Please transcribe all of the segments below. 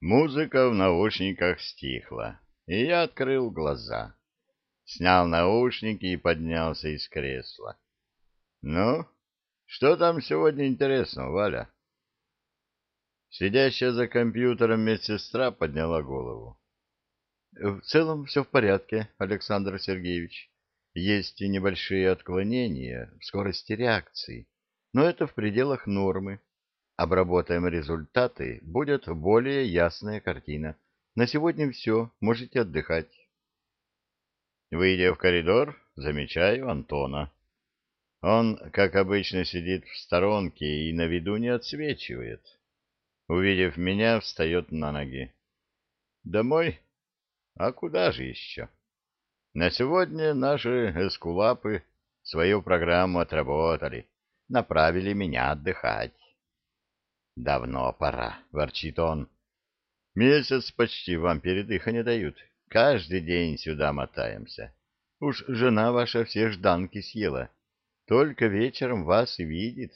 Музыка в наушниках стихла, и я открыл глаза. Снял наушники и поднялся из кресла. «Ну, что там сегодня интересного, Валя?» Сидящая за компьютером медсестра подняла голову. В целом все в порядке, Александр Сергеевич. Есть и небольшие отклонения в скорости реакции, но это в пределах нормы. Обработаем результаты, будет более ясная картина. На сегодня все, можете отдыхать. Выйдя в коридор, замечаю Антона. Он, как обычно, сидит в сторонке и на виду не отсвечивает. Увидев меня, встает на ноги. «Домой? А куда же еще?» На сегодня наши эскулапы свою программу отработали, направили меня отдыхать. «Давно пора», — ворчит он. «Месяц почти вам передыха не дают. Каждый день сюда мотаемся. Уж жена ваша все жданки съела. Только вечером вас и видит».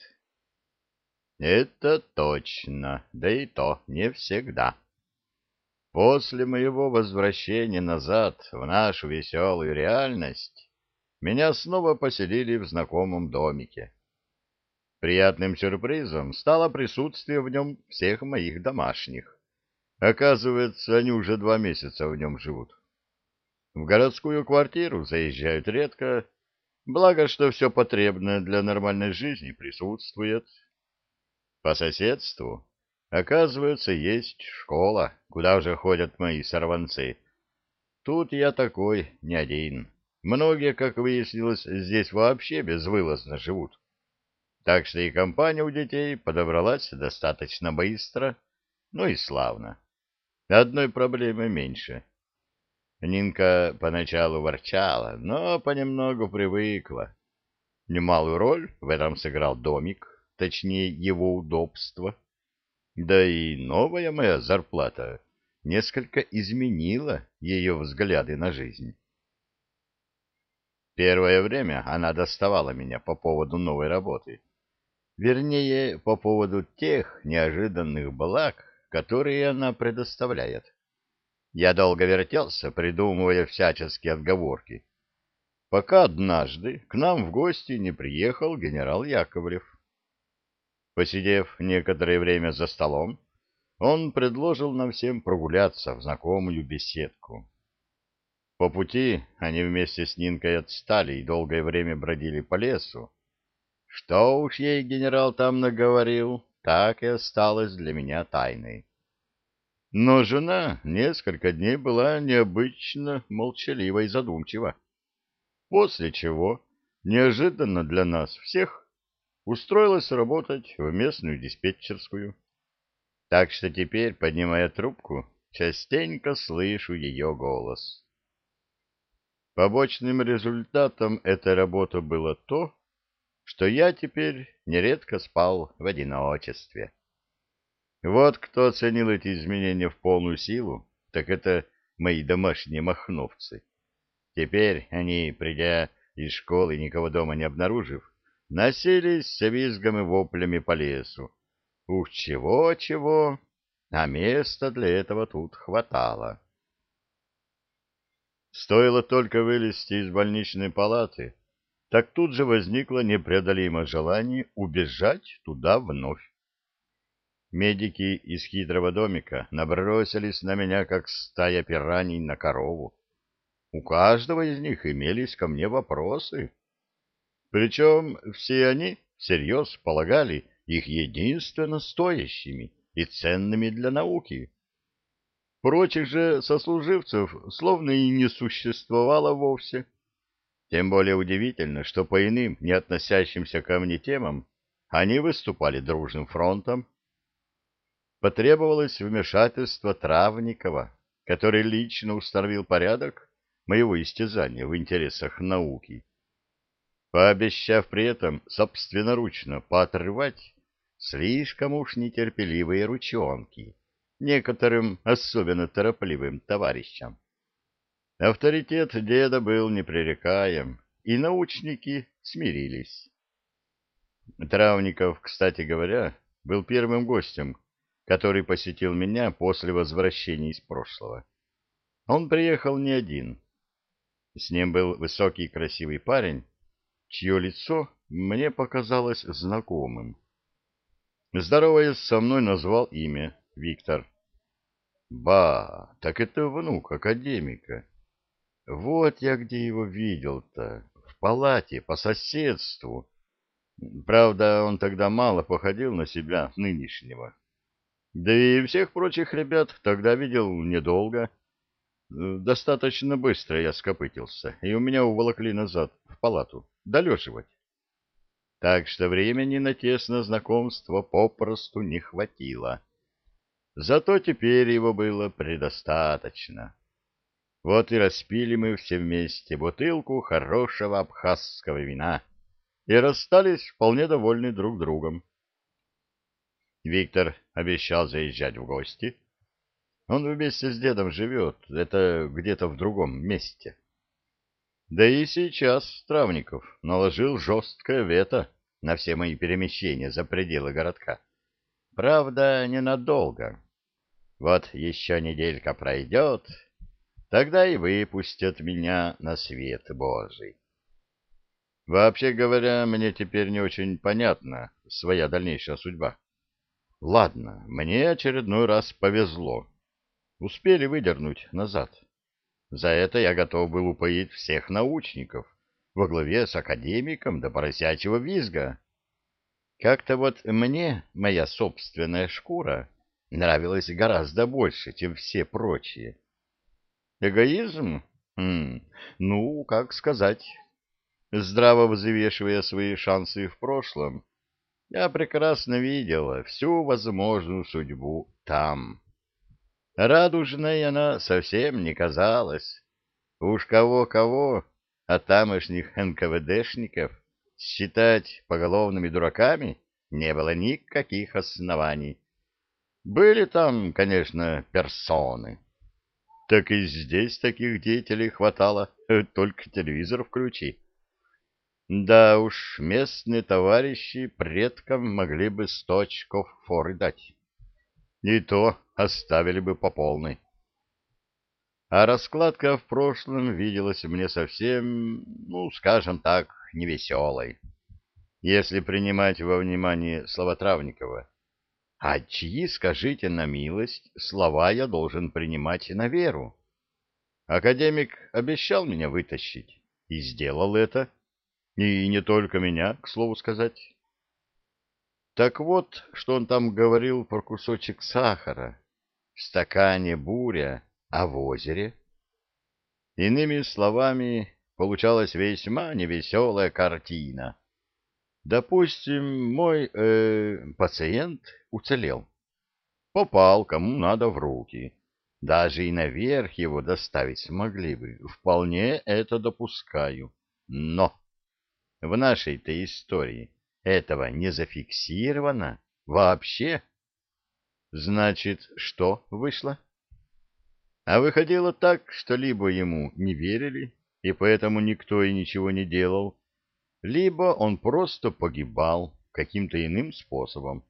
Это точно, да и то не всегда. После моего возвращения назад в нашу веселую реальность меня снова поселили в знакомом домике. Приятным сюрпризом стало присутствие в нем всех моих домашних. Оказывается, они уже два месяца в нем живут. В городскую квартиру заезжают редко, благо, что все потребное для нормальной жизни присутствует. По соседству, оказывается, есть школа, куда уже ходят мои сорванцы. Тут я такой не один. Многие, как выяснилось, здесь вообще безвылазно живут. Так что и компания у детей подобралась достаточно быстро, ну и славно. Одной проблемы меньше. Нинка поначалу ворчала, но понемногу привыкла. Немалую роль в этом сыграл домик, точнее его удобство. Да и новая моя зарплата несколько изменила ее взгляды на жизнь. Первое время она доставала меня по поводу новой работы. Вернее, по поводу тех неожиданных благ, которые она предоставляет. Я долго вертелся, придумывая всяческие отговорки, пока однажды к нам в гости не приехал генерал Яковлев. Посидев некоторое время за столом, он предложил нам всем прогуляться в знакомую беседку. По пути они вместе с Нинкой отстали и долгое время бродили по лесу. Что уж ей генерал там наговорил, так и осталось для меня тайной. Но жена несколько дней была необычно молчалива и задумчива. После чего, неожиданно для нас всех, устроилась работать в местную диспетчерскую. Так что теперь, поднимая трубку, частенько слышу ее голос. Побочным результатом этой работы было то, что я теперь нередко спал в одиночестве. Вот кто оценил эти изменения в полную силу, так это мои домашние махновцы. Теперь они, придя из школы, никого дома не обнаружив, носились с визгом и воплями по лесу. Уж чего-чего, а места для этого тут хватало. Стоило только вылезти из больничной палаты, так тут же возникло непреодолимое желание убежать туда вновь. Медики из хитрого домика набросились на меня, как стая пираний на корову. У каждого из них имелись ко мне вопросы. Причем все они всерьез полагали их единственно стоящими и ценными для науки. Прочих же сослуживцев словно и не существовало вовсе. Тем более удивительно, что по иным, не относящимся ко мне темам, они выступали дружным фронтом. Потребовалось вмешательство Травникова, который лично установил порядок моего истязания в интересах науки пообещав при этом собственноручно поотрывать слишком уж нетерпеливые ручонки некоторым особенно торопливым товарищам. Авторитет деда был непререкаем, и научники смирились. Травников, кстати говоря, был первым гостем, который посетил меня после возвращения из прошлого. Он приехал не один. С ним был высокий красивый парень, чье лицо мне показалось знакомым. Здороваясь со мной, назвал имя Виктор. Ба, так это внук академика. Вот я где его видел-то, в палате, по соседству. Правда, он тогда мало походил на себя нынешнего. Да и всех прочих ребят тогда видел недолго. Достаточно быстро я скопытился, и у меня уволокли назад, в палату, долеживать. Так что времени на тесное знакомство попросту не хватило. Зато теперь его было предостаточно. Вот и распили мы все вместе бутылку хорошего абхазского вина и расстались вполне довольны друг другом. Виктор обещал заезжать в гости. Он вместе с дедом живет, это где-то в другом месте. Да и сейчас Травников наложил жесткое вето на все мои перемещения за пределы городка. Правда, ненадолго. Вот еще неделька пройдет, тогда и выпустят меня на свет Божий. Вообще говоря, мне теперь не очень понятна своя дальнейшая судьба. Ладно, мне очередной раз повезло. Успели выдернуть назад. За это я готов был упоить всех научников во главе с академиком до поросячьего визга. Как-то вот мне моя собственная шкура нравилась гораздо больше, чем все прочие. Эгоизм? Хм, ну, как сказать. Здраво взвешивая свои шансы в прошлом, я прекрасно видела всю возможную судьбу там. Радужной она совсем не казалась. Уж кого-кого, а тамошних НКВДшников считать поголовными дураками не было никаких оснований. Были там, конечно, персоны. Так и здесь таких деятелей хватало, только телевизор включи. Да уж, местные товарищи предкам могли бы сто очков форы дать. И то оставили бы по полной. А раскладка в прошлом виделась мне совсем, ну, скажем так, невеселой, если принимать во внимание слова Травникова. А чьи, скажите на милость, слова я должен принимать на веру? Академик обещал меня вытащить и сделал это. И не только меня, к слову сказать. Так вот, что он там говорил про кусочек сахара. В стакане буря, а в озере? Иными словами, получалась весьма невеселая картина. Допустим, мой э, пациент уцелел. Попал кому надо в руки. Даже и наверх его доставить смогли бы. Вполне это допускаю. Но в нашей-то истории этого не зафиксировано вообще. Значит, что вышло? А выходило так, что либо ему не верили, и поэтому никто и ничего не делал, либо он просто погибал каким-то иным способом.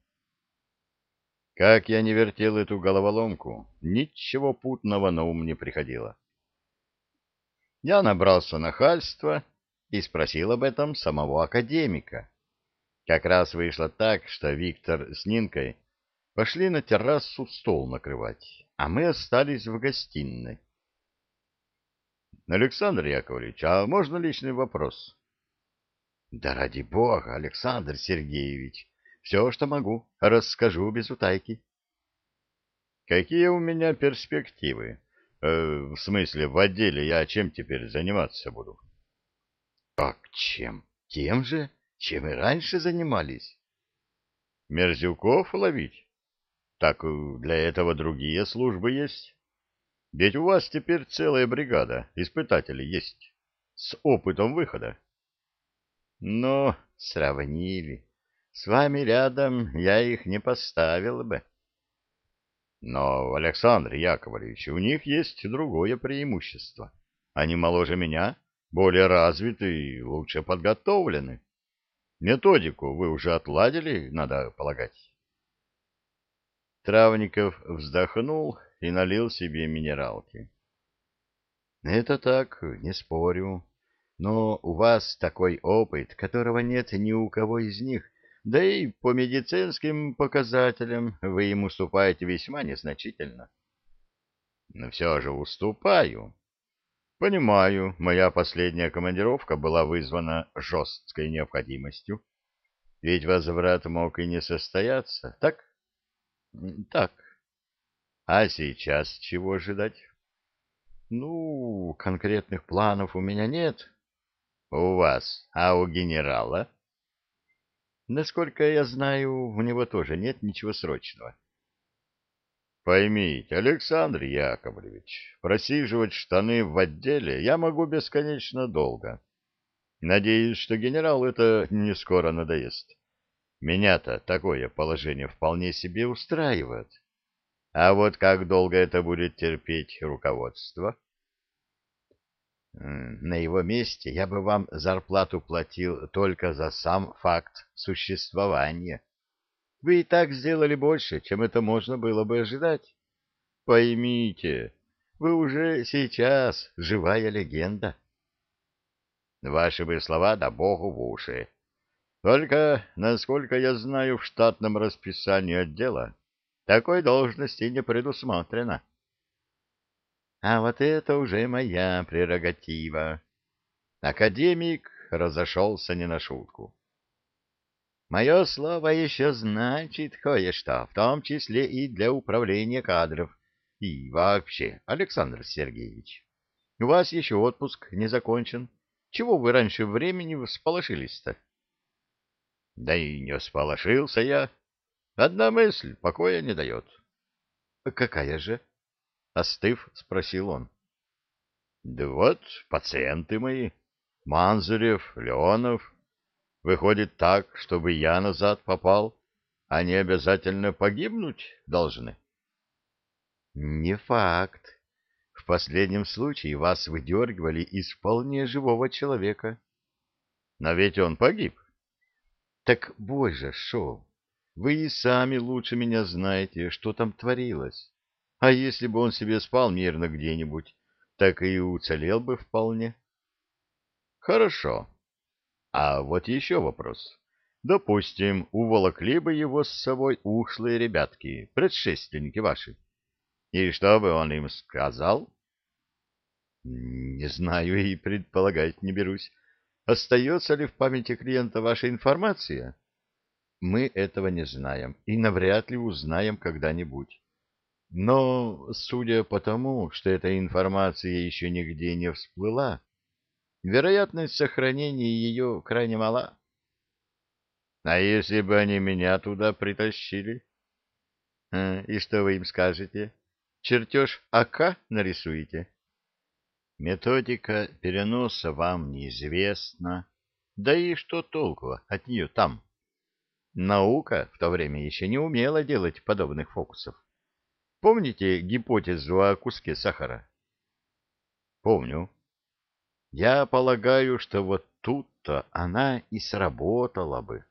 Как я не вертел эту головоломку, ничего путного на ум не приходило. Я набрался нахальства и спросил об этом самого академика. Как раз вышло так, что Виктор с Нинкой пошли на террасу стол накрывать, а мы остались в гостиной. — Александр Яковлевич, а можно личный вопрос? — Да ради бога, Александр Сергеевич, все, что могу, расскажу без утайки. — Какие у меня перспективы? Э, в смысле, в отделе я чем теперь заниматься буду? — как чем? Тем же, чем и раньше занимались. Мерзюков ловить? Так э, для этого другие службы есть. Ведь у вас теперь целая бригада испытателей есть. С опытом выхода. Но сравнили. С вами рядом я их не поставил бы. Но, Александр Яковлевич, у них есть другое преимущество. Они моложе меня более развиты и лучше подготовлены. Методику вы уже отладили, надо полагать. Травников вздохнул и налил себе минералки. — Это так, не спорю. Но у вас такой опыт, которого нет ни у кого из них, да и по медицинским показателям вы им уступаете весьма незначительно. — Но все же уступаю. Понимаю, моя последняя командировка была вызвана жесткой необходимостью. Ведь возврат мог и не состояться, так? Так. А сейчас чего ожидать? Ну, конкретных планов у меня нет. У вас, а у генерала? Насколько я знаю, у него тоже нет ничего срочного. Поймите, Александр Яковлевич, просиживать штаны в отделе я могу бесконечно долго. Надеюсь, что генерал это не скоро надоест. Меня-то такое положение вполне себе устраивает. А вот как долго это будет терпеть руководство? На его месте я бы вам зарплату платил только за сам факт существования. Вы и так сделали больше, чем это можно было бы ожидать. Поймите, вы уже сейчас живая легенда. Ваши бы слова да богу в уши. Только, насколько я знаю, в штатном расписании отдела такой должности не предусмотрено. А вот это уже моя прерогатива. Академик разошелся не на шутку. Мое слово еще значит кое-что, в том числе и для управления кадров. И вообще, Александр Сергеевич, у вас еще отпуск не закончен. Чего вы раньше времени всполошились-то? Да и не всполошился я. Одна мысль покоя не дает. — Какая же? — остыв, спросил он. — Да вот, пациенты мои, Манзурев, Леонов, Выходит так, чтобы я назад попал, они обязательно погибнуть должны? Не факт. В последнем случае вас выдергивали из вполне живого человека. Но ведь он погиб. Так бой же. Вы и сами лучше меня знаете, что там творилось. А если бы он себе спал мирно где-нибудь, так и уцелел бы вполне. Хорошо. А вот еще вопрос. Допустим, уволокли бы его с собой ушлые ребятки, предшественники ваши. И что бы он им сказал? Не знаю и предполагать не берусь. Остается ли в памяти клиента ваша информация? Мы этого не знаем и навряд ли узнаем когда-нибудь. Но, судя по тому, что эта информация еще нигде не всплыла, вероятность сохранения ее крайне мала. А если бы они меня туда притащили? А, и что вы им скажете? Чертеж АК нарисуете? Методика переноса вам неизвестна. Да и что толку от нее там? Наука в то время еще не умела делать подобных фокусов. Помните гипотезу о куске сахара? Помню. Я полагаю, что вот тут-то она и сработала бы.